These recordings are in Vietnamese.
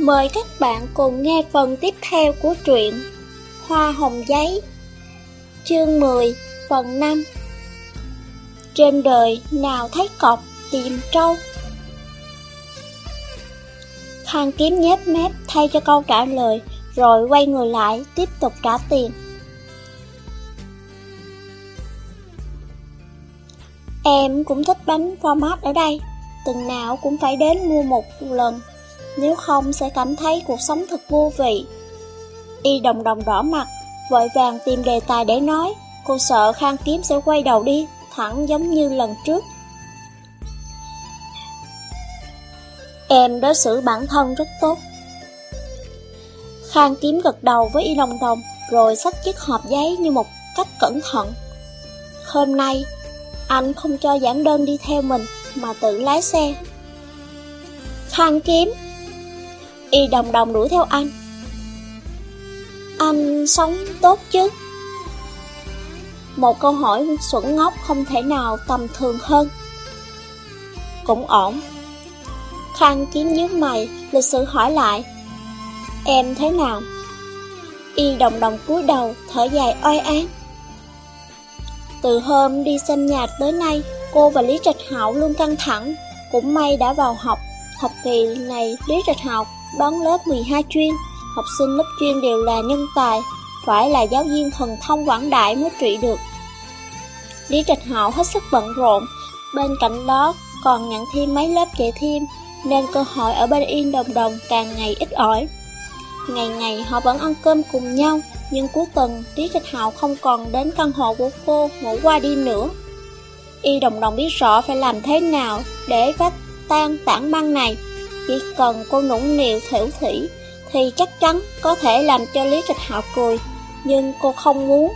Mời các bạn cùng nghe phần tiếp theo của truyện Hoa hồng giấy, Chương 10 phần 5 Trên đời nào thấy cọc tìm trâu? Khang kiếm nhép mép thay cho câu trả lời, Rồi quay người lại tiếp tục trả tiền. Em cũng thích bánh format ở đây, Từng nào cũng phải đến mua một lần nếu không sẽ cảm thấy cuộc sống thật vô vị. Y đồng đồng đỏ mặt, vội vàng tìm đề tài để nói, cô sợ Khang Kiếm sẽ quay đầu đi, thẳng giống như lần trước. Em đối xử bản thân rất tốt. Khang Kiếm gật đầu với Y đồng đồng, rồi xách chiếc hộp giấy như một cách cẩn thận. Hôm nay, anh không cho giảng đơn đi theo mình, mà tự lái xe. Khang Kiếm Y đồng đồng đuổi theo anh. Anh sống tốt chứ? Một câu hỏi xuẩn ngốc không thể nào tầm thường hơn. Cũng ổn. Khang kiếm nhíu mày, lịch sự hỏi lại. Em thế nào? Y đồng đồng cúi đầu, thở dài oai án Từ hôm đi xem nhà tới nay, cô và Lý Trạch Hạo luôn căng thẳng. Cũng may đã vào học Học kỳ này Lý Trạch Hạo đón lớp 12 chuyên, học sinh lớp chuyên đều là nhân tài, phải là giáo viên thần thông quảng đại mới trị được. Lý Trạch Hạo hết sức bận rộn, bên cạnh đó còn nhận thêm mấy lớp dạy thêm, nên cơ hội ở bên Yên Đồng Đồng càng ngày ít ỏi. Ngày ngày họ vẫn ăn cơm cùng nhau, nhưng cuối tuần Lý Trạch Hạo không còn đến căn hộ của cô ngủ qua đêm nữa. Y Đồng Đồng biết rõ phải làm thế nào để vách tan tảng băng này. Chỉ cần cô nũng nịu thiểu thủy Thì chắc chắn có thể làm cho Lý Trạch Hạo cười Nhưng cô không muốn.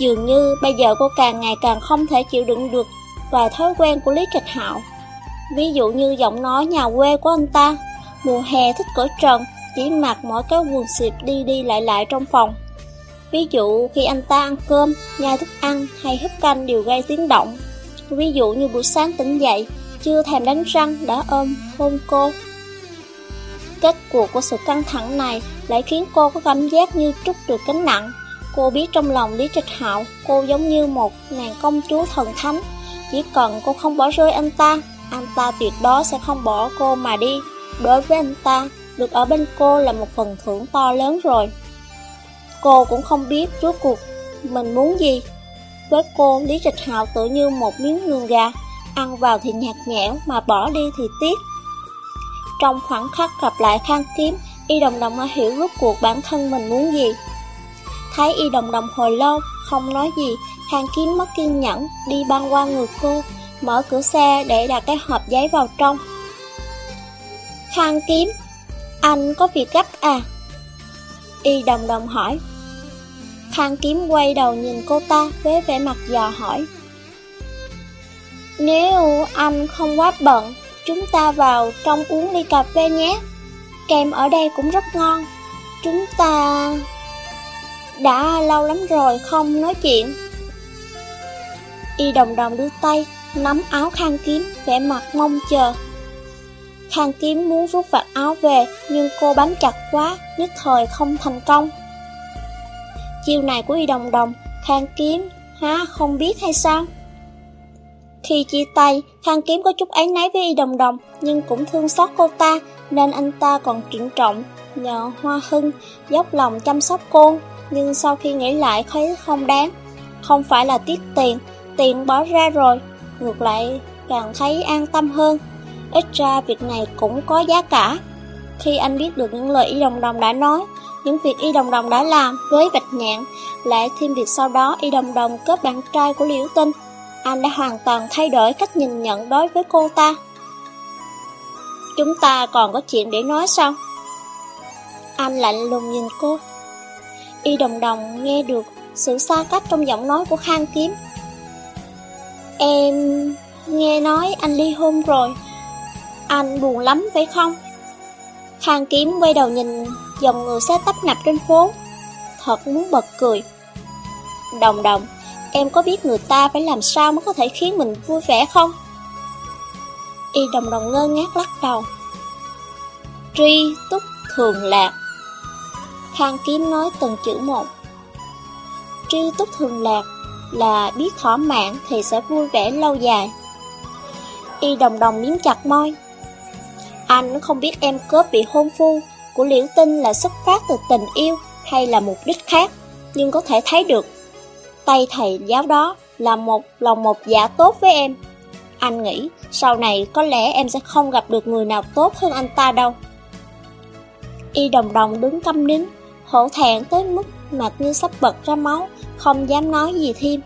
Dường như bây giờ cô càng ngày càng không thể chịu đựng được Vài thói quen của Lý Trạch Hạo. Ví dụ như giọng nói nhà quê của anh ta Mùa hè thích cởi trần Chỉ mặc mỗi cái quần xịp đi đi lại lại trong phòng. Ví dụ khi anh ta ăn cơm, nhai thức ăn hay hấp canh đều gây tiếng động. Ví dụ như buổi sáng tỉnh dậy chưa thèm đánh răng đã ôm hôn cô. Kết cuộc của sự căng thẳng này lại khiến cô có cảm giác như trút được gánh nặng. Cô biết trong lòng Lý Trạch Hạo, cô giống như một nàng công chúa thần thánh. Chỉ cần cô không bỏ rơi anh ta, anh ta tuyệt đó sẽ không bỏ cô mà đi. Đối với anh ta, được ở bên cô là một phần thưởng to lớn rồi. Cô cũng không biết rốt cuộc mình muốn gì. Với cô, Lý Trạch Hạo tự như một miếng lương gà, ăn vào thì nhạt nhẽo mà bỏ đi thì tiếc. Trong khoảng khắc gặp lại khang kiếm, y đồng đồng đã hiểu rốt cuộc bản thân mình muốn gì. Thấy y đồng đồng hồi lâu, không nói gì, khang kiếm mất kiên nhẫn, đi băng qua người cô, mở cửa xe để đặt cái hộp giấy vào trong. Khang kiếm, anh có việc gấp à? Y đồng đồng hỏi. Khang kiếm quay đầu nhìn cô ta với vẻ mặt dò hỏi. Nếu anh không quá bận, chúng ta vào trong uống ly cà phê nhé. Kem ở đây cũng rất ngon. Chúng ta... Đã lâu lắm rồi không nói chuyện. Y đồng đồng đưa tay, nắm áo khang kiếm, vẻ mặt mong chờ. Khang kiếm muốn rút vạt áo về, nhưng cô bám chặt quá, nhất thời không thành công. Chiều này của Y đồng đồng, khang kiếm, há không biết hay sao? Khi chia tay, Khang Kiếm có chút áy náy với Y Đồng Đồng, nhưng cũng thương xót cô ta, nên anh ta còn trịnh trọng, nhờ Hoa Hưng, dốc lòng chăm sóc cô. Nhưng sau khi nghĩ lại thấy không đáng, không phải là tiếc tiền, tiền bỏ ra rồi, ngược lại càng thấy an tâm hơn. Ít ra việc này cũng có giá cả. Khi anh biết được những lời Y Đồng Đồng đã nói, những việc Y Đồng Đồng đã làm với Bạch Nhạn, lại thêm việc sau đó Y Đồng Đồng cướp bạn trai của Liễu Tinh, anh đã hoàn toàn thay đổi cách nhìn nhận đối với cô ta. Chúng ta còn có chuyện để nói sao? Anh lạnh lùng nhìn cô. Y đồng đồng nghe được sự xa cách trong giọng nói của Khang Kiếm. Em nghe nói anh ly hôn rồi. Anh buồn lắm phải không? Khang Kiếm quay đầu nhìn dòng người xe tấp nập trên phố. Thật muốn bật cười. Đồng đồng, Em có biết người ta phải làm sao mới có thể khiến mình vui vẻ không? Y đồng đồng ngơ ngác lắc đầu Tri túc thường lạc Khang Kiếm nói từng chữ một Tri túc thường lạc là biết thỏa mãn thì sẽ vui vẻ lâu dài. Y đồng đồng miếm chặt môi. Anh không biết em cướp bị hôn phu của Liễu Tinh là xuất phát từ tình yêu hay là mục đích khác, nhưng có thể thấy được. Tay thầy giáo đó là một lòng một giả tốt với em. Anh nghĩ sau này có lẽ em sẽ không gặp được người nào tốt hơn anh ta đâu. Y đồng đồng đứng câm nín, hổ thẹn tới mức mặt như sắp bật ra máu, không dám nói gì thêm.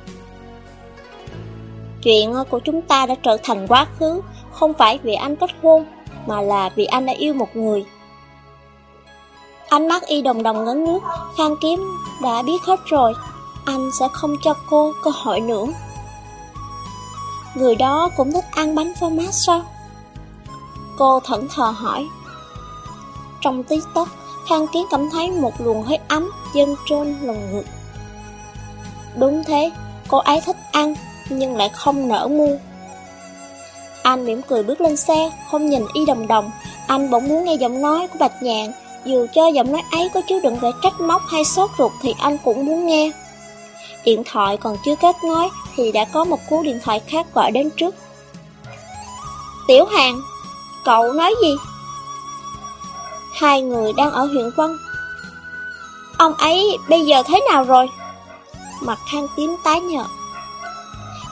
Chuyện của chúng ta đã trở thành quá khứ, không phải vì anh kết hôn, mà là vì anh đã yêu một người. Ánh mắt y đồng đồng ngấn nước, Khang Kiếm đã biết hết rồi, anh sẽ không cho cô cơ hội nữa. Người đó cũng thích ăn bánh phô mát sao? Cô thẫn thờ hỏi. Trong tí tóc, Khang Kiến cảm thấy một luồng hơi ấm dâng trên lồng ngực. Đúng thế, cô ấy thích ăn, nhưng lại không nỡ mua. Anh mỉm cười bước lên xe, không nhìn y đồng đồng. Anh bỗng muốn nghe giọng nói của Bạch Nhạn, dù cho giọng nói ấy có chứa đựng vẻ trách móc hay sốt ruột thì anh cũng muốn nghe. Điện thoại còn chưa kết nối thì đã có một cú điện thoại khác gọi đến trước. Tiểu Hàng, cậu nói gì? Hai người đang ở huyện Vân. Ông ấy bây giờ thế nào rồi? Mặt khang tím tái nhợt.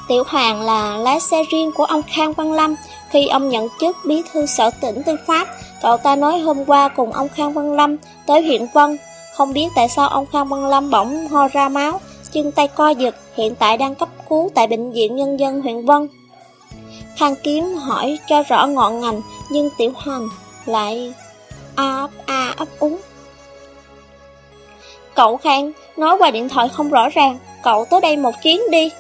Tiểu Hoàng là lái xe riêng của ông Khang Văn Lâm. Khi ông nhận chức bí thư sở tỉnh Tư Pháp, cậu ta nói hôm qua cùng ông Khang Văn Lâm tới huyện Vân. Không biết tại sao ông Khang Văn Lâm bỗng ho ra máu, chân tay co giật, hiện tại đang cấp cứu tại Bệnh viện Nhân dân huyện Vân. Khang Kiếm hỏi cho rõ ngọn ngành, nhưng Tiểu Hành lại a ấp a ấp úng. Cậu Khang, nói qua điện thoại không rõ ràng, cậu tới đây một chuyến đi.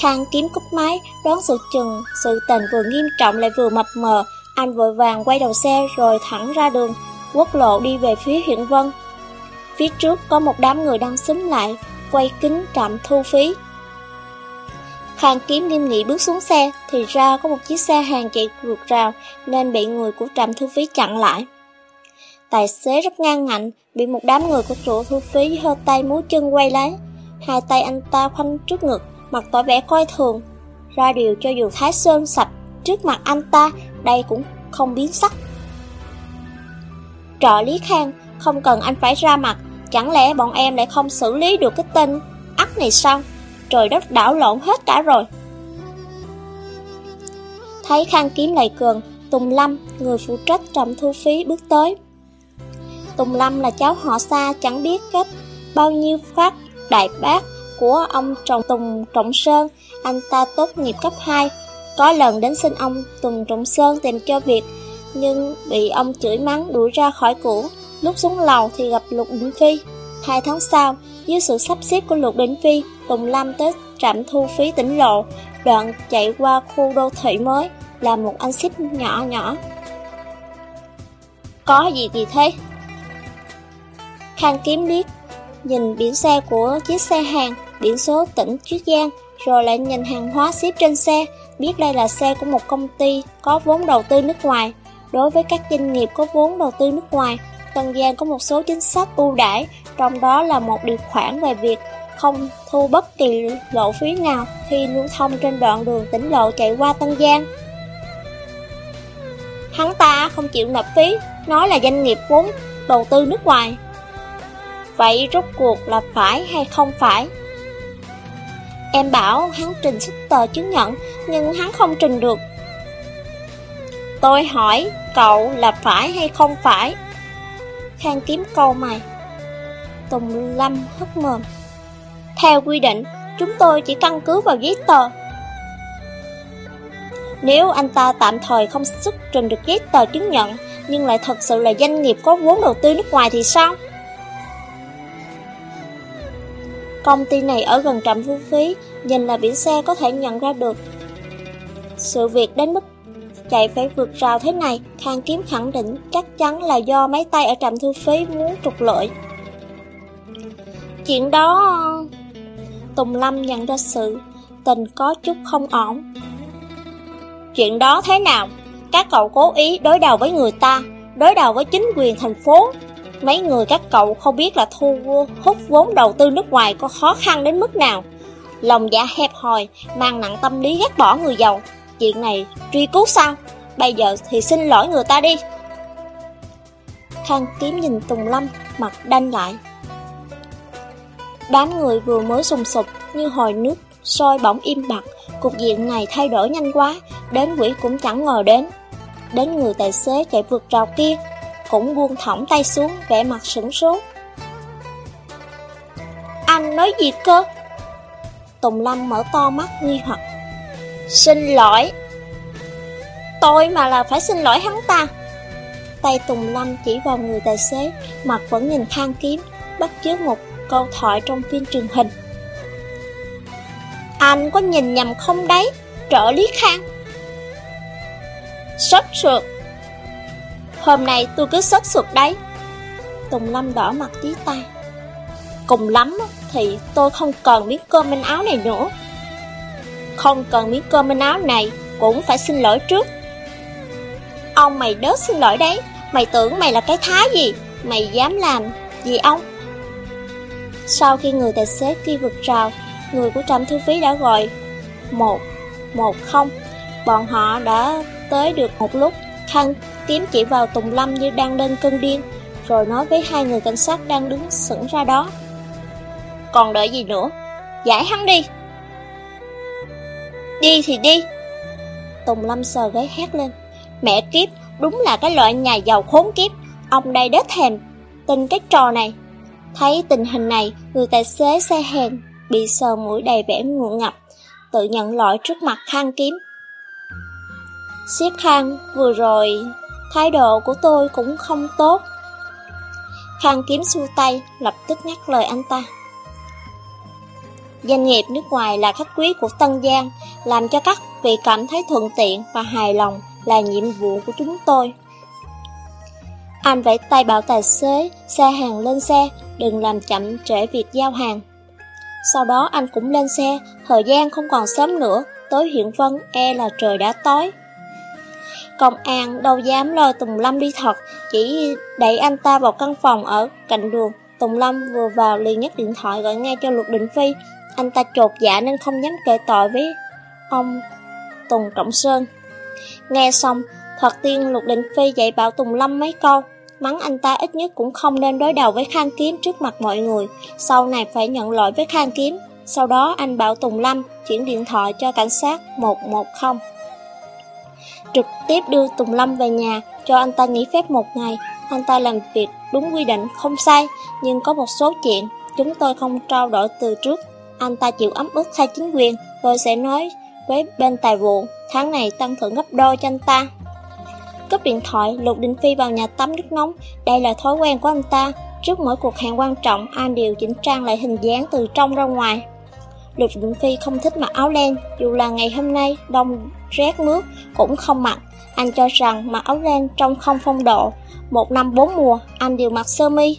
Khang kiếm cúp máy, đoán sự chừng, sự tình vừa nghiêm trọng lại vừa mập mờ, anh vội vàng quay đầu xe rồi thẳng ra đường, quốc lộ đi về phía huyện Vân. Phía trước có một đám người đang xúm lại, quay kính trạm thu phí. Khang kiếm nghiêm nghị bước xuống xe, thì ra có một chiếc xe hàng chạy vượt rào, nên bị người của trạm thu phí chặn lại. Tài xế rất ngang ngạnh, bị một đám người của trụ thu phí hơ tay múa chân quay lấy. Hai tay anh ta khoanh trước ngực, mặt tỏ vẻ coi thường. Ra điều cho dù Thái Sơn sạch trước mặt anh ta, đây cũng không biến sắc. Trợ lý Khang, không cần anh phải ra mặt, chẳng lẽ bọn em lại không xử lý được cái tên ắt này sao? Trời đất đảo lộn hết cả rồi. Thấy Khang kiếm lại cường, Tùng Lâm, người phụ trách trạm thu phí bước tới. Tùng Lâm là cháu họ xa chẳng biết cách bao nhiêu phát đại bác của ông Trọng Tùng Trọng Sơn, anh ta tốt nghiệp cấp 2. Có lần đến xin ông Tùng Trọng Sơn tìm cho việc, nhưng bị ông chửi mắng đuổi ra khỏi cũ. Lúc xuống lầu thì gặp Lục Định Phi. Hai tháng sau, dưới sự sắp xếp của Lục Định Phi, Tùng Lâm tới trạm thu phí tỉnh lộ, đoạn chạy qua khu đô thị mới, là một anh xích nhỏ nhỏ. Có gì gì thế? Khang kiếm liếc, nhìn biển xe của chiếc xe hàng, biển số tỉnh Chiết Giang, rồi lại nhìn hàng hóa xếp trên xe, biết đây là xe của một công ty có vốn đầu tư nước ngoài. Đối với các doanh nghiệp có vốn đầu tư nước ngoài, Tân Giang có một số chính sách ưu đãi, trong đó là một điều khoản về việc không thu bất kỳ lộ phí nào khi lưu thông trên đoạn đường tỉnh lộ chạy qua Tân Giang. Hắn ta không chịu nộp phí, nói là doanh nghiệp vốn đầu tư nước ngoài. Vậy rốt cuộc là phải hay không phải? Em bảo hắn trình xuất tờ chứng nhận, nhưng hắn không trình được. Tôi hỏi cậu là phải hay không phải? Khang kiếm câu mày. Tùng Lâm hất mồm. Theo quy định, chúng tôi chỉ căn cứ vào giấy tờ. Nếu anh ta tạm thời không xuất trình được giấy tờ chứng nhận, nhưng lại thật sự là doanh nghiệp có vốn đầu tư nước ngoài thì sao? Công ty này ở gần trạm thu phí, nhìn là biển xe có thể nhận ra được. Sự việc đến mức chạy phải vượt rào thế này, Khang Kiếm khẳng định chắc chắn là do mấy tay ở trạm thu phí muốn trục lợi. Chuyện đó... Tùng Lâm nhận ra sự tình có chút không ổn. Chuyện đó thế nào? Các cậu cố ý đối đầu với người ta, đối đầu với chính quyền thành phố. Mấy người các cậu không biết là thu hút vốn đầu tư nước ngoài có khó khăn đến mức nào. Lòng dạ hẹp hòi, mang nặng tâm lý ghét bỏ người giàu. Chuyện này truy cứu sao? Bây giờ thì xin lỗi người ta đi. Khang kiếm nhìn Tùng Lâm, mặt đanh lại. Đám người vừa mới sùng sụp như hồi nước, sôi bỗng im bặt. Cục diện này thay đổi nhanh quá, đến quỷ cũng chẳng ngờ đến. Đến người tài xế chạy vượt rào kia, cũng buông thõng tay xuống, vẻ mặt sửng sốt. Anh nói gì cơ? Tùng Lâm mở to mắt nghi hoặc. Xin lỗi. Tôi mà là phải xin lỗi hắn ta. Tay Tùng Lâm chỉ vào người tài xế, mặt vẫn nhìn khang kiếm, bắt chước một câu thoại trong phim truyền hình. Anh có nhìn nhầm không đấy, trợ lý khang. Sốt sượt. Hôm nay tôi cứ sốt sượt đấy. Tùng Lâm đỏ mặt tí tay. Cùng lắm thì tôi không cần miếng cơm bên áo này nữa. Không cần miếng cơm manh áo này cũng phải xin lỗi trước. Ông mày đớt xin lỗi đấy, mày tưởng mày là cái thái gì, mày dám làm gì ông? Sau khi người tài xế kia vượt rào, người của trạm thu phí đã gọi một một không Bọn họ đã tới được một lúc, Khang kiếm chỉ vào Tùng Lâm như đang lên cơn điên, rồi nói với hai người cảnh sát đang đứng sững ra đó. Còn đợi gì nữa? Giải hắn đi! Đi thì đi! Tùng Lâm sờ gáy hét lên. Mẹ kiếp, đúng là cái loại nhà giàu khốn kiếp. Ông đây đết thèm, tin cái trò này. Thấy tình hình này, người tài xế xe hèn, bị sờ mũi đầy vẻ ngượng ngập, tự nhận lỗi trước mặt khang kiếm. Siết khang, vừa rồi, thái độ của tôi cũng không tốt. Khang kiếm xua tay, lập tức ngắt lời anh ta. Doanh nghiệp nước ngoài là khách quý của Tân Giang, làm cho các vị cảm thấy thuận tiện và hài lòng là nhiệm vụ của chúng tôi. Anh vẫy tay bảo tài xế, xe hàng lên xe, đừng làm chậm trễ việc giao hàng. Sau đó anh cũng lên xe, thời gian không còn sớm nữa, tới huyện Vân e là trời đã tối. Công an đâu dám lôi Tùng Lâm đi thật, chỉ đẩy anh ta vào căn phòng ở cạnh đường. Tùng Lâm vừa vào liền nhấc điện thoại gọi ngay cho Lục Định Phi. Anh ta trột dạ nên không dám kể tội với ông Tùng Trọng Sơn. Nghe xong, thoạt tiên Lục Định Phi dạy bảo Tùng Lâm mấy câu. Mắng anh ta ít nhất cũng không nên đối đầu với Khang Kiếm trước mặt mọi người, sau này phải nhận lỗi với Khang Kiếm. Sau đó anh bảo Tùng Lâm chuyển điện thoại cho cảnh sát 110. Trực tiếp đưa Tùng Lâm về nhà, cho anh ta nghỉ phép một ngày. Anh ta làm việc đúng quy định, không sai, nhưng có một số chuyện chúng tôi không trao đổi từ trước. Anh ta chịu ấm ức thay chính quyền, tôi sẽ nói với bên tài vụ, tháng này tăng thưởng gấp đôi cho anh ta. Cúp điện thoại, Lục Đình Phi vào nhà tắm nước nóng, đây là thói quen của anh ta. Trước mỗi cuộc hẹn quan trọng, anh đều chỉnh trang lại hình dáng từ trong ra ngoài. Lục Đình Phi không thích mặc áo len, dù là ngày hôm nay đông rét mướt cũng không mặc. Anh cho rằng mặc áo len trông không phong độ. Một năm bốn mùa, anh đều mặc sơ mi.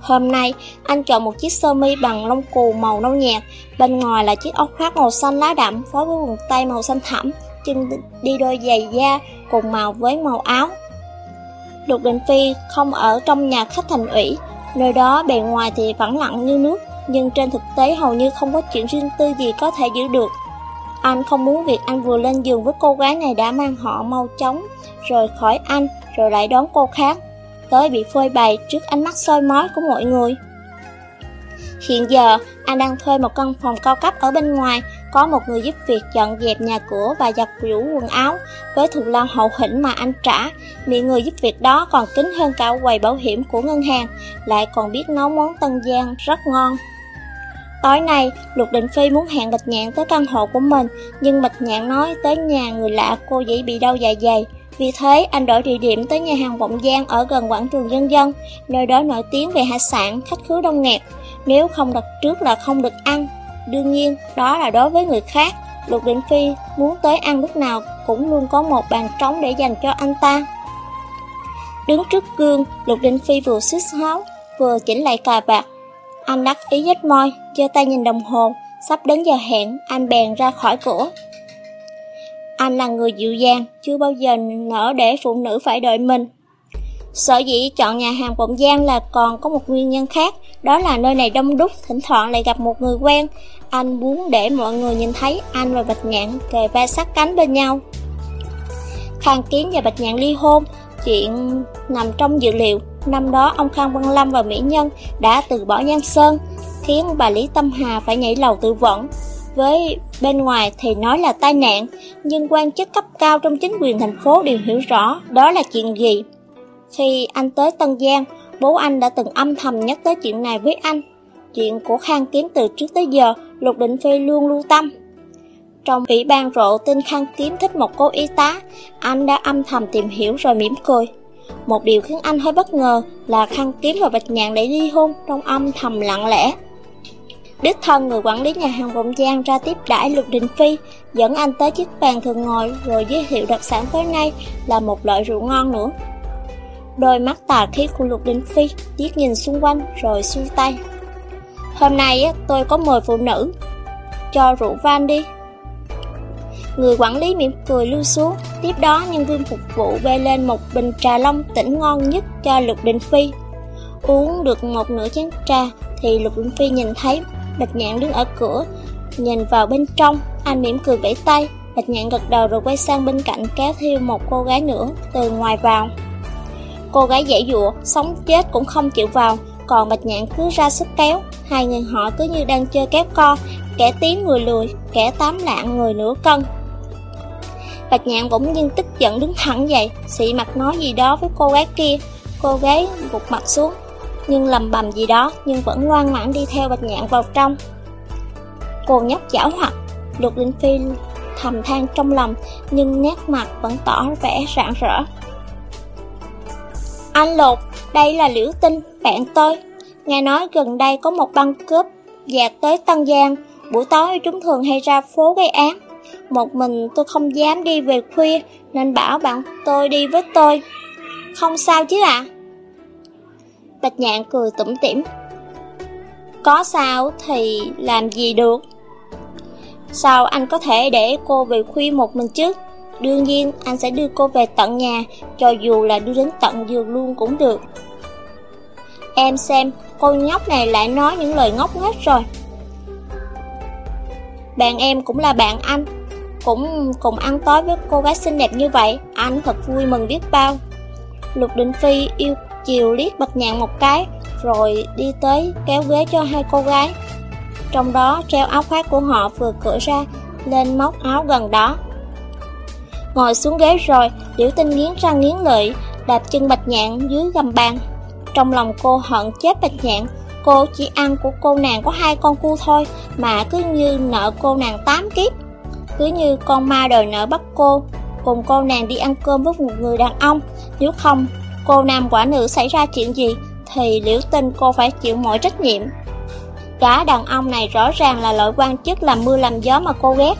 Hôm nay, anh chọn một chiếc sơ mi bằng lông cù màu nâu nhạt, bên ngoài là chiếc áo khoác màu xanh lá đậm phối với quần tay màu xanh thẳm, chân đi đôi giày da cùng màu với màu áo. Lục Đình Phi không ở trong nhà khách thành ủy, nơi đó bề ngoài thì vẫn lặng như nước, nhưng trên thực tế hầu như không có chuyện riêng tư gì có thể giữ được. Anh không muốn việc anh vừa lên giường với cô gái này đã mang họ mau chóng, rồi khỏi anh, rồi lại đón cô khác, tới bị phơi bày trước ánh mắt soi mói của mọi người. Hiện giờ, anh đang thuê một căn phòng cao cấp ở bên ngoài, có một người giúp việc dọn dẹp nhà cửa và giặt giũ quần áo, với thù lao hậu hĩnh mà anh trả, miệng người giúp việc đó còn kính hơn cả quầy bảo hiểm của ngân hàng, lại còn biết nấu món tân giang rất ngon. Tối nay, Lục Định Phi muốn hẹn Bạch Nhạn tới căn hộ của mình, nhưng Bạch Nhạn nói tới nhà người lạ cô dĩ bị đau dạ dày. Vì thế, anh đổi địa điểm tới nhà hàng Vọng Giang ở gần quảng trường Dân Dân, nơi đó nổi tiếng về hải sản, khách khứa đông nghẹt. Nếu không đặt trước là không được ăn. Đương nhiên, đó là đối với người khác. Lục Định Phi muốn tới ăn lúc nào cũng luôn có một bàn trống để dành cho anh ta. Đứng trước gương, Lục Định Phi vừa xích háo, vừa chỉnh lại cà vạt, anh đắc ý nhếch môi, giơ tay nhìn đồng hồ, sắp đến giờ hẹn, anh bèn ra khỏi cửa. Anh là người dịu dàng, chưa bao giờ nỡ để phụ nữ phải đợi mình. Sở dĩ chọn nhà hàng Bộng Giang là còn có một nguyên nhân khác, đó là nơi này đông đúc, thỉnh thoảng lại gặp một người quen. Anh muốn để mọi người nhìn thấy anh và Bạch Nhạn kề vai sát cánh bên nhau. Khang Kiến và Bạch Nhạn ly hôn, chuyện nằm trong dự liệu. Năm đó ông Khang Văn Lâm và Mỹ Nhân đã từ bỏ Giang Sơn, khiến bà Lý Tâm Hà phải nhảy lầu tự vẫn. Với bên ngoài thì nói là tai nạn, nhưng quan chức cấp cao trong chính quyền thành phố đều hiểu rõ đó là chuyện gì. Khi anh tới Tân Giang, bố anh đã từng âm thầm nhắc tới chuyện này với anh. Chuyện của Khang Kiếm từ trước tới giờ, Lục Định Phi luôn lưu tâm. Trong ủy ban rộ tin Khang Kiếm thích một cô y tá, anh đã âm thầm tìm hiểu rồi mỉm cười. Một điều khiến anh hơi bất ngờ là Khang Kiếm và Bạch Nhạn để ly hôn trong âm thầm lặng lẽ. Đích thân người quản lý nhà hàng Vọng Giang ra tiếp đãi Lục Đình Phi, dẫn anh tới chiếc bàn thường ngồi rồi giới thiệu đặc sản tối nay là một loại rượu ngon nữa. Đôi mắt tà khí của Lục Đình Phi liếc nhìn xung quanh rồi xuôi tay. Hôm nay tôi có mời phụ nữ, cho rượu van đi. Người quản lý mỉm cười lưu xuống, tiếp đó nhân viên phục vụ bê lên một bình trà long tỉnh ngon nhất cho Lục Đình Phi. Uống được một nửa chén trà thì Lục Đình Phi nhìn thấy Bạch Nhạn đứng ở cửa, nhìn vào bên trong, anh mỉm cười vẫy tay. Bạch Nhạn gật đầu rồi quay sang bên cạnh kéo theo một cô gái nữa từ ngoài vào. Cô gái dãy dụa, sống chết cũng không chịu vào, còn Bạch Nhạn cứ ra sức kéo. Hai người họ cứ như đang chơi kéo co, kẻ tiếng người lùi kẻ tám lạng người nửa cân. Bạch Nhạn bỗng nhiên tức giận đứng thẳng dậy, xị mặt nói gì đó với cô gái kia. Cô gái gục mặt xuống, nhưng lầm bầm gì đó nhưng vẫn ngoan ngoãn đi theo Bạch Nhạn vào trong. Cô nhóc giảo hoạt, Lục Linh Phi thầm than trong lòng nhưng nét mặt vẫn tỏ vẻ rạng rỡ. Anh Lục, đây là Liễu Tinh, bạn tôi. Nghe nói gần đây có một băng cướp dạt tới Tân Giang, buổi tối chúng thường hay ra phố gây án. Một mình tôi không dám đi về khuya nên bảo bạn tôi đi với tôi. Không sao chứ ạ? À? Bạch nhạn cười tủm tỉm. Có sao thì làm gì được? Sao anh có thể để cô về khuya một mình chứ? Đương nhiên anh sẽ đưa cô về tận nhà, cho dù là đưa đến tận giường luôn cũng được. Em xem, cô nhóc này lại nói những lời ngốc nghếch rồi. Bạn em cũng là bạn anh, cũng cùng ăn tối với cô gái xinh đẹp như vậy, anh thật vui mừng biết bao. Lục Định Phi yêu chiều liếc bạch nhạn một cái, rồi đi tới kéo ghế cho hai cô gái. Trong đó treo áo khoác của họ vừa cởi ra, lên móc áo gần đó. Ngồi xuống ghế rồi, Liễu Tinh nghiến răng nghiến lợi, đạp chân bạch nhạn dưới gầm bàn. Trong lòng cô hận chết bạch nhạn, cô chỉ ăn của cô nàng có hai con cu thôi, mà cứ như nợ cô nàng tám kiếp. Cứ như con ma đòi nợ bắt cô, cùng cô nàng đi ăn cơm với một người đàn ông, nếu không cô nam quả nữ xảy ra chuyện gì thì liễu tinh cô phải chịu mọi trách nhiệm. gã đàn ông này rõ ràng là loại quan chức làm mưa làm gió mà cô ghét.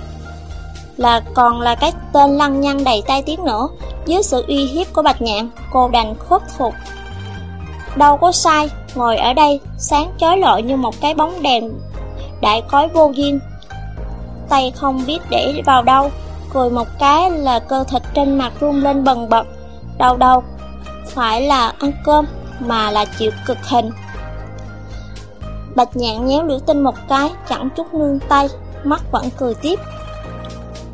Là còn là cái tên lăng nhăng đầy tai tiếng nữa, dưới sự uy hiếp của Bạch Nhạn, cô đành khuất phục. Đâu có sai, ngồi ở đây, sáng chói lọi như một cái bóng đèn đại cói vô duyên. Tay không biết để vào đâu, cười một cái là cơ thịt trên mặt run lên bần bật. Đầu đầu phải là ăn cơm mà là chịu cực hình. Bạch nhạn nhéo liễu tinh một cái, chẳng chút nương tay, mắt vẫn cười tiếp.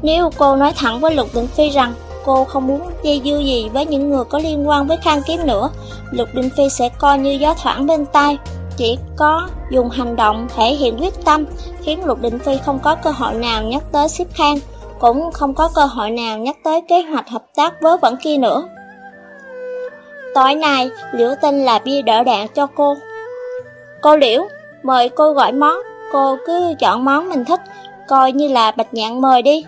Nếu cô nói thẳng với Lục đình Phi rằng cô không muốn dây dưa gì với những người có liên quan với khang kiếm nữa, Lục đình Phi sẽ coi như gió thoảng bên tai. Chỉ có dùng hành động thể hiện quyết tâm, khiến Lục đình Phi không có cơ hội nào nhắc tới xếp khang, cũng không có cơ hội nào nhắc tới kế hoạch hợp tác với vẫn kia nữa. Tối nay, Liễu Tinh là bia đỡ đạn cho cô. Cô Liễu, mời cô gọi món, cô cứ chọn món mình thích, coi như là bạch nhạn mời đi.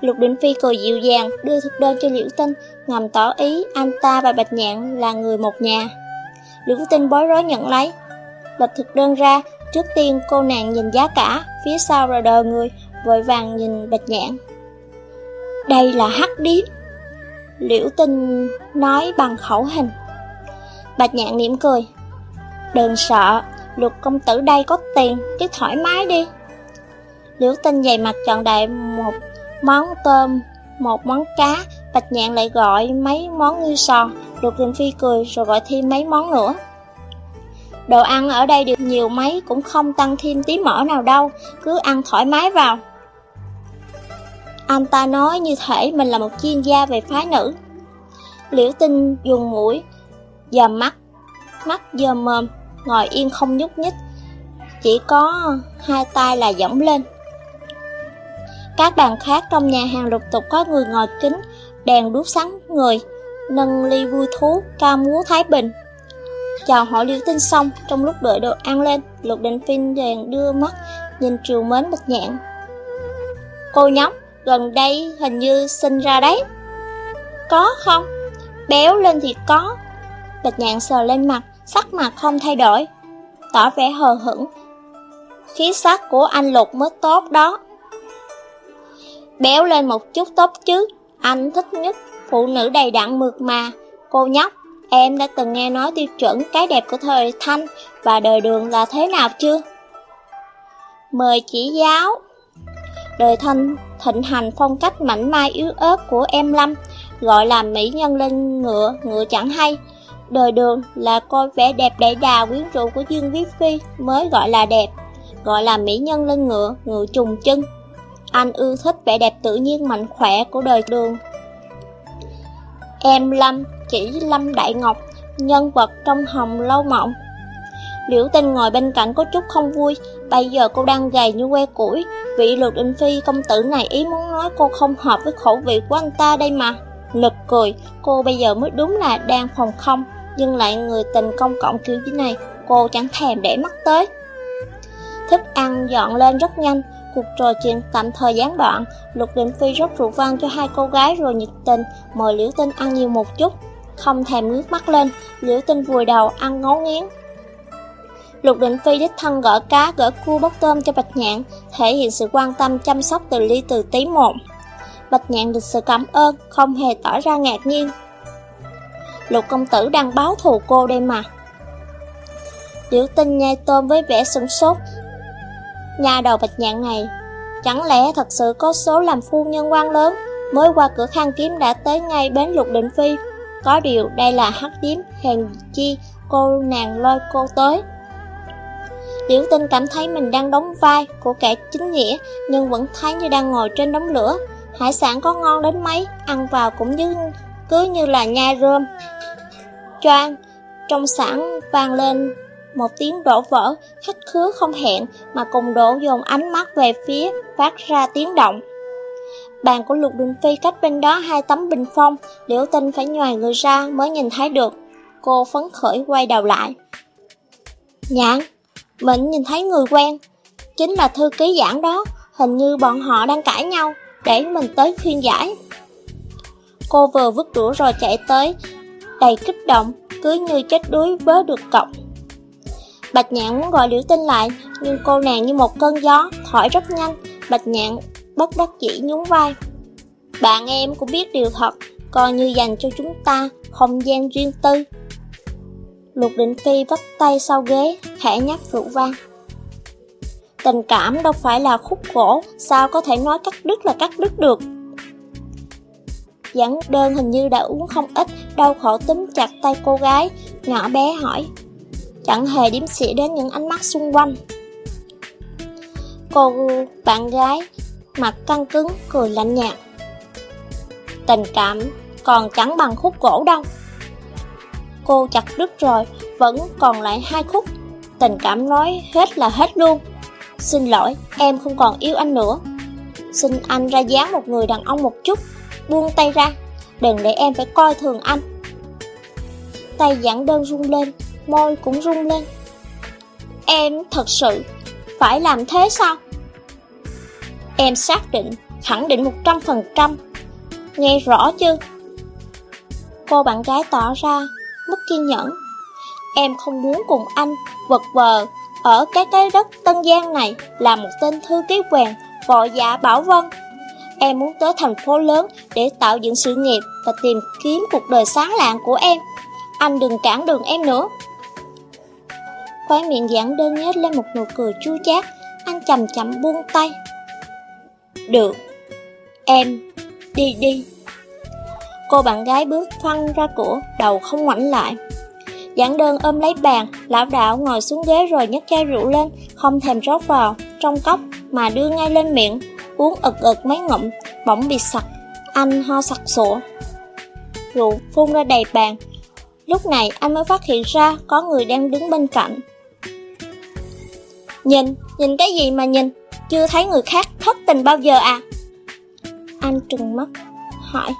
Lục Định Phi cười dịu dàng, đưa thực đơn cho Liễu Tinh, ngầm tỏ ý anh ta và bạch nhạn là người một nhà. Liễu Tinh bối rối nhận lấy, lật thực đơn ra, trước tiên cô nàng nhìn giá cả, phía sau rồi đờ người, vội vàng nhìn bạch nhạn. Đây là hắc điếm. Liễu tinh nói bằng khẩu hình. Bạch nhạn mỉm cười. Đừng sợ Lục công tử đây có tiền Cứ thoải mái đi. Liễu tinh dày mặt chọn đại một món tôm Một món cá. Bạch nhạn lại gọi mấy món ngư sò. Lục Đình Phi cười rồi gọi thêm mấy món nữa. Đồ ăn ở đây được nhiều mấy cũng không tăng thêm tí mỡ nào đâu, cứ ăn thoải mái vào. Anh ta nói như thể mình là một chuyên gia về phái nữ. Liễu tinh dùng mũi, dòm mắt, mắt dòm mồm, ngồi yên không nhúc nhích. Chỉ có hai tay là dõng lên. Các bàn khác trong nhà hàng lục tục có người ngồi kính, đèn đuốc sáng người, nâng ly vui thú, ca múa Thái Bình. Chào hỏi liễu tinh xong, trong lúc đợi đồ ăn lên, lục định Phi đèn đưa mắt, nhìn triều mến bạch nhạn. Cô nhóc, gần đây hình như sinh ra đấy. Có không? Béo lên thì có. Bạch nhạn sờ lên mặt, sắc mặt không thay đổi. Tỏ vẻ hờ hững. Khí sắc của anh Lục mới tốt đó. Béo lên một chút tốt chứ, anh thích nhất phụ nữ đầy đặn mượt mà. Cô nhóc, em đã từng nghe nói tiêu chuẩn cái đẹp của thời thanh và đời đường là thế nào chưa? Mời chỉ giáo. Đời thanh thịnh hành phong cách mảnh mai yếu ớt của em Lâm, gọi là mỹ nhân lên ngựa, ngựa chẳng hay. Đời đường là coi vẻ đẹp đẩy đà quyến rũ của Dương Viết Phi mới gọi là đẹp, gọi là mỹ nhân lên ngựa, ngựa trùng chân. Anh ưa thích vẻ đẹp tự nhiên mạnh khỏe của đời đường. Em Lâm chỉ Lâm Đại Ngọc, nhân vật trong hồng lâu mộng. Liễu tinh ngồi bên cạnh có chút không vui, bây giờ cô đang gầy như que củi, vị lục định phi công tử này ý muốn nói cô không hợp với khẩu vị của anh ta đây mà. Nực cười, cô bây giờ mới đúng là đang phòng không, nhưng lại người tình công cộng kiểu như này, cô chẳng thèm để mắt tới. Thức ăn dọn lên rất nhanh, cuộc trò chuyện tạm thời gián đoạn, Lục Định Phi rót rượu vang cho hai cô gái rồi nhiệt tình, mời Liễu Tinh ăn nhiều một chút. Không thèm ngước mắt lên, Liễu Tinh vùi đầu ăn ngấu nghiến. Lục Định Phi đích thân gỡ cá, gỡ cua bóc tôm cho Bạch Nhạn, thể hiện sự quan tâm chăm sóc từ ly từ tí một. Bạch Nhạn được sự cảm ơn, không hề tỏ ra ngạc nhiên. Lục công tử đang báo thù cô đây mà. Liễu Tinh nhai tôm với vẻ sửng sốt, Nhà đầu bạch nhạn này Chẳng lẽ thật sự có số làm phu nhân quan lớn Mới qua cửa khang kiếm đã tới ngay bến lục định phi Có điều đây là hắc điếm hèn chi Cô nàng lôi cô tới Liễu tinh cảm thấy mình đang đóng vai của kẻ chính nghĩa Nhưng vẫn thấy như đang ngồi trên đống lửa Hải sản có ngon đến mấy Ăn vào cũng như cứ như là nhai rơm Choang Trong sản vang lên một tiếng đổ vỡ, khách khứa không hẹn mà cùng đổ dồn ánh mắt về phía, phát ra tiếng động. Bàn của Lục Đình Phi cách bên đó hai tấm bình phong, liễu tinh phải nhòi người ra mới nhìn thấy được. Cô phấn khởi quay đầu lại. Nhãn, mình nhìn thấy người quen, chính là thư ký giảng đó, hình như bọn họ đang cãi nhau, để mình tới khuyên giải. Cô vừa vứt đũa rồi chạy tới, đầy kích động, cứ như chết đuối vớ được cọc. Bạch nhạn muốn gọi liễu tinh lại, nhưng cô nàng như một cơn gió, thổi rất nhanh, bạch nhạn bất đắc dĩ nhún vai. Bạn em cũng biết điều thật, coi như dành cho chúng ta không gian riêng tư. Lục định phi vắt tay sau ghế, khẽ nhắc rượu vang. Tình cảm đâu phải là khúc gỗ, sao có thể nói cắt đứt là cắt đứt được. Giảng đơn hình như đã uống không ít, đau khổ túm chặt tay cô gái, nhỏ bé hỏi chẳng hề điếm xỉa đến những ánh mắt xung quanh. Cô bạn gái, mặt căng cứng, cười lạnh nhạt. Tình cảm còn chẳng bằng khúc gỗ đâu. Cô chặt đứt rồi, vẫn còn lại hai khúc. Tình cảm nói hết là hết luôn. Xin lỗi, em không còn yêu anh nữa. Xin anh ra dáng một người đàn ông một chút, buông tay ra, đừng để em phải coi thường anh. Tay giảng đơn rung lên, môi cũng rung lên. Em thật sự phải làm thế sao? Em xác định, khẳng định 100%. Nghe rõ chưa? Cô bạn gái tỏ ra mất kiên nhẫn. Em không muốn cùng anh vật vờ ở cái cái đất Tân Giang này là một tên thư ký quèn vội giả Bảo Vân. Em muốn tới thành phố lớn để tạo dựng sự nghiệp và tìm kiếm cuộc đời sáng lạng của em. Anh đừng cản đường em nữa. Khóe miệng giảng đơn nhếch lên một nụ cười chua chát Anh chậm chậm buông tay Được Em Đi đi Cô bạn gái bước phăng ra cửa, đầu không ngoảnh lại. Giảng đơn ôm lấy bàn, lão đạo ngồi xuống ghế rồi nhấc chai rượu lên, không thèm rót vào, trong cốc, mà đưa ngay lên miệng, uống ực ực mấy ngụm, bỗng bị sặc, anh ho sặc sụa. Rượu phun ra đầy bàn, lúc này anh mới phát hiện ra có người đang đứng bên cạnh. Nhìn, nhìn cái gì mà nhìn, chưa thấy người khác thất tình bao giờ à? Anh trừng mắt, hỏi.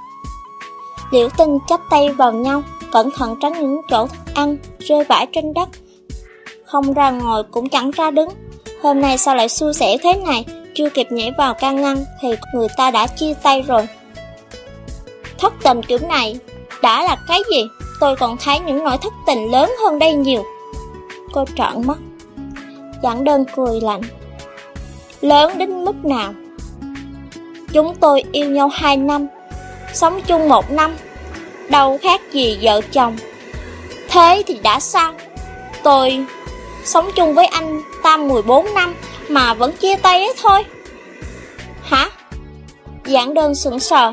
Liễu tinh chắp tay vào nhau, cẩn thận tránh những chỗ thức ăn, rơi vãi trên đất. Không ra ngồi cũng chẳng ra đứng. Hôm nay sao lại xui xẻo thế này, chưa kịp nhảy vào can ngăn thì người ta đã chia tay rồi. Thất tình kiểu này, đã là cái gì? Tôi còn thấy những nỗi thất tình lớn hơn đây nhiều. Cô trợn mắt. Giảng đơn cười lạnh. Lớn đến mức nào? Chúng tôi yêu nhau hai năm, sống chung một năm, đâu khác gì vợ chồng. Thế thì đã sao? Tôi sống chung với anh ta 14 năm mà vẫn chia tay ấy thôi. Hả? Giảng đơn sững sờ,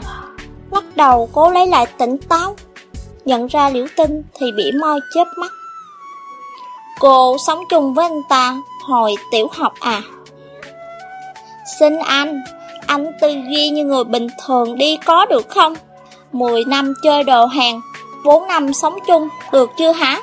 lắc đầu cố lấy lại tỉnh táo. Nhận ra liễu tinh thì bị môi chớp mắt. Cô sống chung với anh ta hồi tiểu học à? Xin anh, anh tư duy như người bình thường đi có được không? 10 năm chơi đồ hàng, 4 năm sống chung, được chưa hả?